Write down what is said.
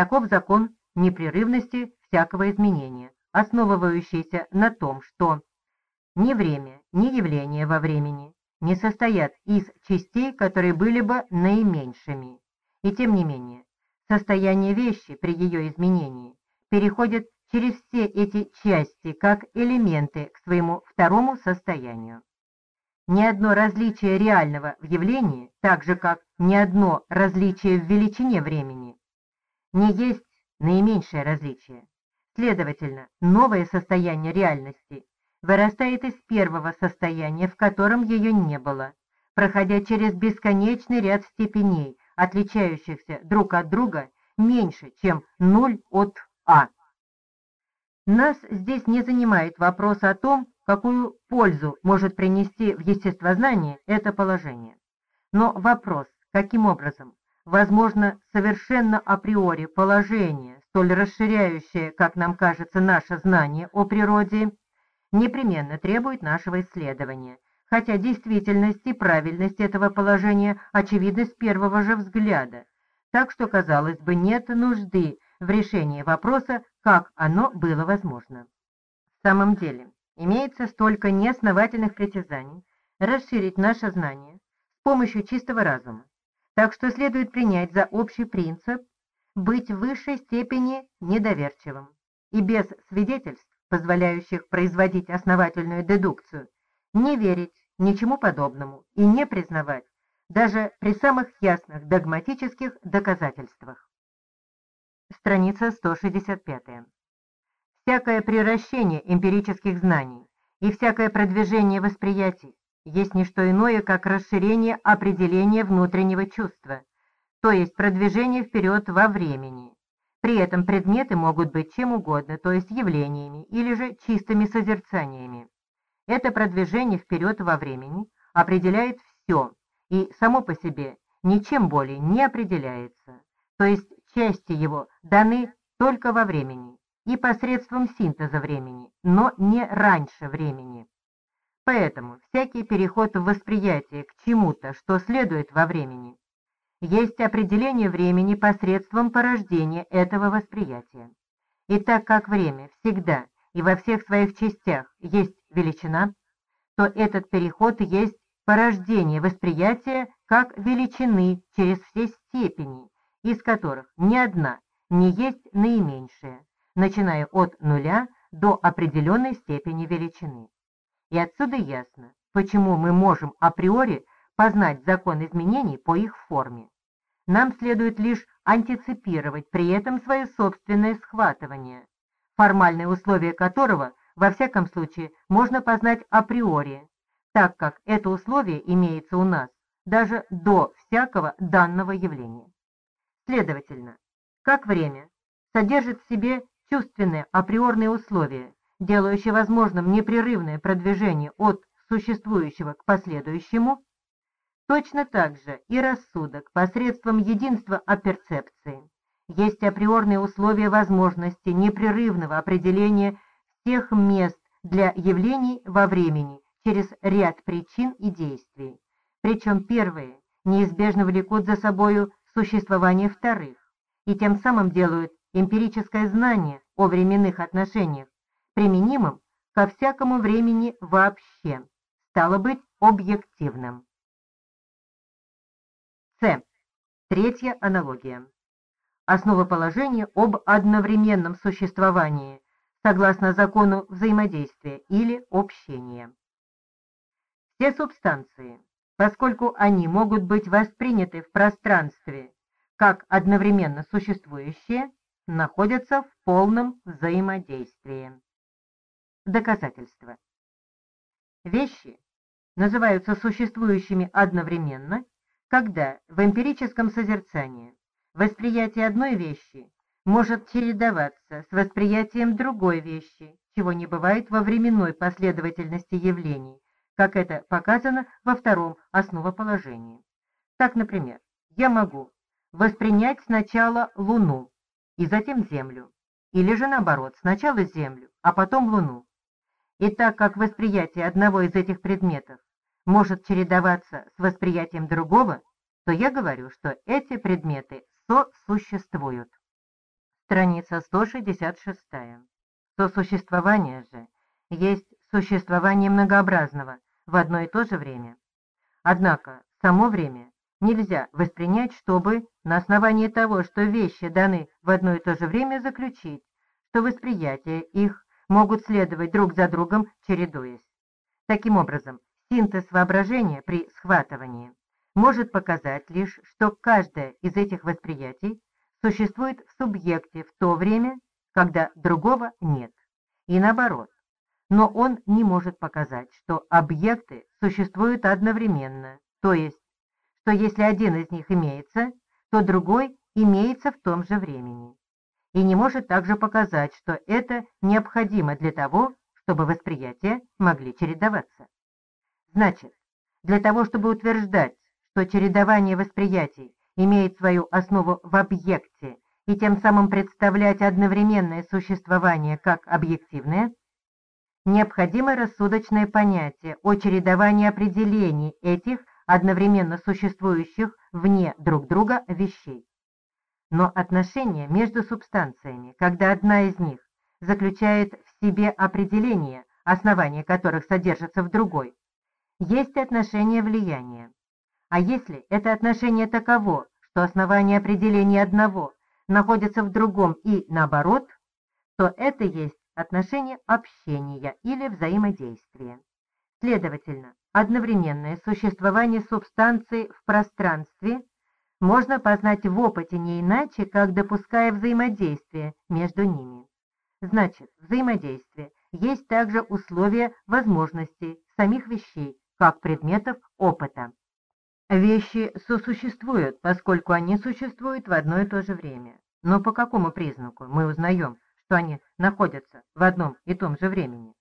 Таков закон непрерывности всякого изменения, основывающийся на том, что ни время, ни явление во времени не состоят из частей, которые были бы наименьшими. И тем не менее, состояние вещи при ее изменении переходит через все эти части как элементы к своему второму состоянию. Ни одно различие реального в явлении, так же как ни одно различие в величине времени, не есть наименьшее различие. Следовательно, новое состояние реальности вырастает из первого состояния, в котором ее не было, проходя через бесконечный ряд степеней, отличающихся друг от друга меньше, чем 0 от А. Нас здесь не занимает вопрос о том, какую пользу может принести в естествознании это положение. Но вопрос, каким образом возможно совершенно априори положение, столь расширяющее, как нам кажется, наше знание о природе, непременно требует нашего исследования, хотя действительность и правильность этого положения очевидны с первого же взгляда, так что, казалось бы, нет нужды в решении вопроса, как оно было возможно. В самом деле, имеется столько неосновательных притязаний. Расширить наше знание с помощью чистого разума, так что следует принять за общий принцип быть в высшей степени недоверчивым и без свидетельств позволяющих производить основательную дедукцию, не верить ничему подобному и не признавать даже при самых ясных догматических доказательствах. Страница 165. Всякое превращение эмпирических знаний и всякое продвижение восприятий есть не что иное, как расширение определения внутреннего чувства, то есть продвижение вперед во времени, при этом предметы могут быть чем угодно, то есть явлениями или же чистыми созерцаниями. Это продвижение вперед во времени определяет все и само по себе ничем более не определяется, то есть части его даны только во времени и посредством синтеза времени, но не раньше времени. Поэтому всякий переход в восприятие к чему-то, что следует во времени, есть определение времени посредством порождения этого восприятия. И так как время всегда и во всех своих частях есть величина, то этот переход есть порождение восприятия как величины через все степени, из которых ни одна не есть наименьшая, начиная от нуля до определенной степени величины. И отсюда ясно, почему мы можем априори познать закон изменений по их форме. Нам следует лишь антиципировать при этом свое собственное схватывание, формальные условия которого, во всяком случае, можно познать априори, так как это условие имеется у нас даже до всякого данного явления. Следовательно, как время содержит в себе чувственные априорные условия, делающие возможным непрерывное продвижение от существующего к последующему, Точно так же и рассудок посредством единства оперцепции есть априорные условия возможности непрерывного определения всех мест для явлений во времени через ряд причин и действий. Причем первые неизбежно влекут за собою существование вторых и тем самым делают эмпирическое знание о временных отношениях применимым ко всякому времени вообще, стало быть, объективным. С. Третья аналогия. Основоположение об одновременном существовании согласно закону взаимодействия или общения. Все субстанции, поскольку они могут быть восприняты в пространстве как одновременно существующие, находятся в полном взаимодействии. Доказательства. Вещи называются существующими одновременно когда в эмпирическом созерцании восприятие одной вещи может чередоваться с восприятием другой вещи, чего не бывает во временной последовательности явлений, как это показано во втором основоположении. Так, например, я могу воспринять сначала Луну и затем Землю, или же наоборот, сначала Землю, а потом Луну. И так как восприятие одного из этих предметов может чередоваться с восприятием другого, то я говорю, что эти предметы сосуществуют. Страница 166. Сосуществование же есть существование многообразного в одно и то же время. Однако само время нельзя воспринять, чтобы на основании того, что вещи даны в одно и то же время, заключить, что восприятия их могут следовать друг за другом, чередуясь. Таким образом, синтез воображения при схватывании может показать лишь, что каждое из этих восприятий существует в субъекте в то время, когда другого нет, и наоборот. Но он не может показать, что объекты существуют одновременно, то есть, что если один из них имеется, то другой имеется в том же времени. И не может также показать, что это необходимо для того, чтобы восприятия могли чередоваться. Значит, для того, чтобы утверждать, что чередование восприятий имеет свою основу в объекте и тем самым представлять одновременное существование как объективное, необходимо рассудочное понятие о чередовании определений этих одновременно существующих вне друг друга вещей. Но отношения между субстанциями, когда одна из них заключает в себе определение, основания которых содержатся в другой, есть отношение влияния. А если это отношение таково, что основание определения одного находится в другом и наоборот, то это есть отношение общения или взаимодействия. Следовательно, одновременное существование субстанции в пространстве можно познать в опыте не иначе, как допуская взаимодействие между ними. Значит, взаимодействие есть также условие возможностей самих вещей, как предметов опыта. Вещи сосуществуют, поскольку они существуют в одно и то же время. Но по какому признаку мы узнаем, что они находятся в одном и том же времени?